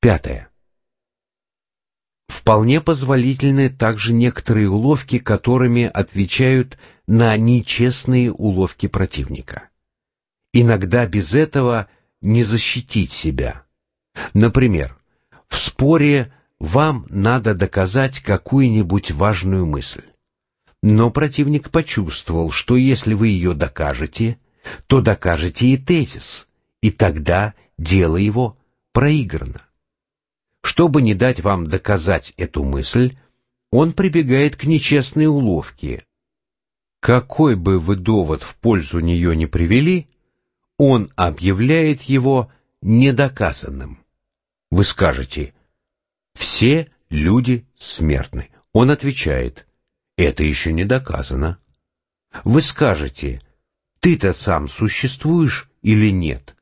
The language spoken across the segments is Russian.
Пятое. Вполне позволительны также некоторые уловки, которыми отвечают на нечестные уловки противника. Иногда без этого не защитить себя. Например, в споре вам надо доказать какую-нибудь важную мысль. Но противник почувствовал, что если вы ее докажете, то докажете и тезис, и тогда дело его проиграно. Чтобы не дать вам доказать эту мысль, он прибегает к нечестной уловке. Какой бы вы довод в пользу нее не привели, он объявляет его недоказанным. Вы скажете, все люди смертны. Он отвечает, это еще не доказано. Вы скажете, ты-то сам существуешь или нет?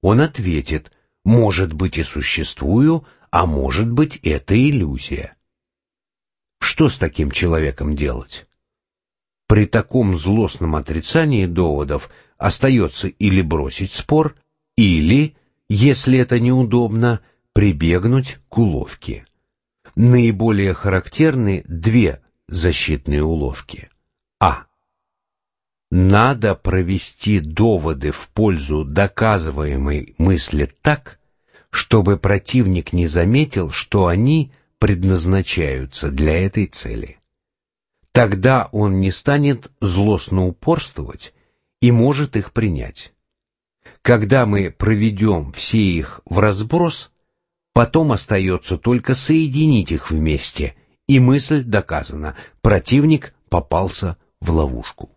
Он ответит, может быть и существую, а может быть это иллюзия. Что с таким человеком делать? При таком злостном отрицании доводов остается или бросить спор, или, если это неудобно, прибегнуть к уловке. Наиболее характерны две защитные уловки. А. Надо провести доводы в пользу доказываемой мысли так, чтобы противник не заметил, что они предназначаются для этой цели. Тогда он не станет злостно упорствовать и может их принять. Когда мы проведем все их в разброс, потом остается только соединить их вместе, и мысль доказана, противник попался в ловушку.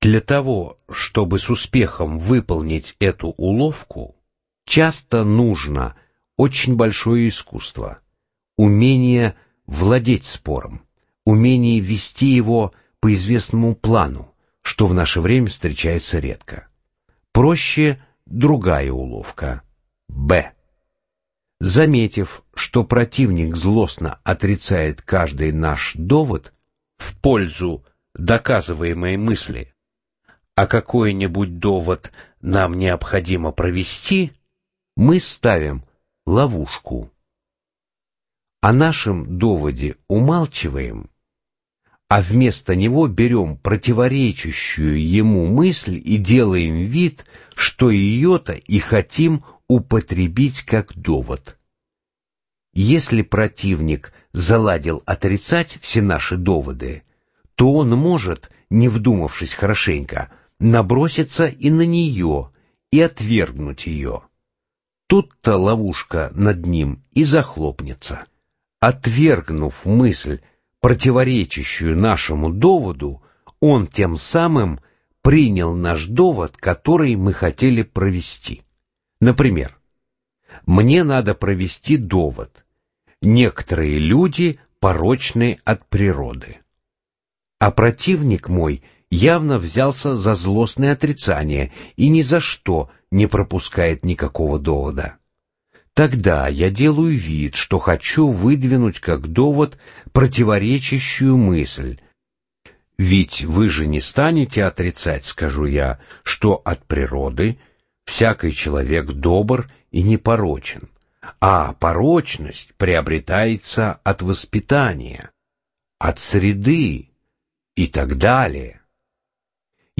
Для того, чтобы с успехом выполнить эту уловку, часто нужно очень большое искусство, умение владеть спором, умение вести его по известному плану, что в наше время встречается редко. Проще другая уловка. Б. Заметив, что противник злостно отрицает каждый наш довод в пользу доказываемой мысли, а какой-нибудь довод нам необходимо провести, мы ставим ловушку. О нашем доводе умалчиваем а вместо него берем противоречащую ему мысль и делаем вид, что ее-то и хотим употребить как довод. Если противник заладил отрицать все наши доводы, то он может, не вдумавшись хорошенько, наброситься и на нее, и отвергнуть ее. Тут-то ловушка над ним и захлопнется. Отвергнув мысль, противоречащую нашему доводу, он тем самым принял наш довод, который мы хотели провести. Например, мне надо провести довод. Некоторые люди порочны от природы. А противник мой явно взялся за злостное отрицание и ни за что не пропускает никакого довода. Тогда я делаю вид, что хочу выдвинуть как довод противоречащую мысль. Ведь вы же не станете отрицать, скажу я, что от природы всякий человек добр и непорочен, а порочность приобретается от воспитания, от среды и так далее.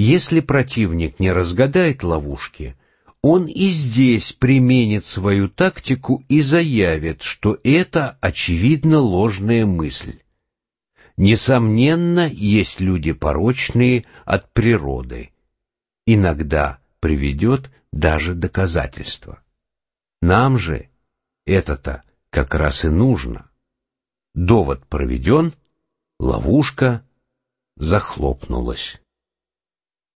Если противник не разгадает ловушки, он и здесь применит свою тактику и заявит, что это, очевидно, ложная мысль. Несомненно, есть люди порочные от природы. Иногда приведет даже доказательства. Нам же это-то как раз и нужно. Довод проведен, ловушка захлопнулась.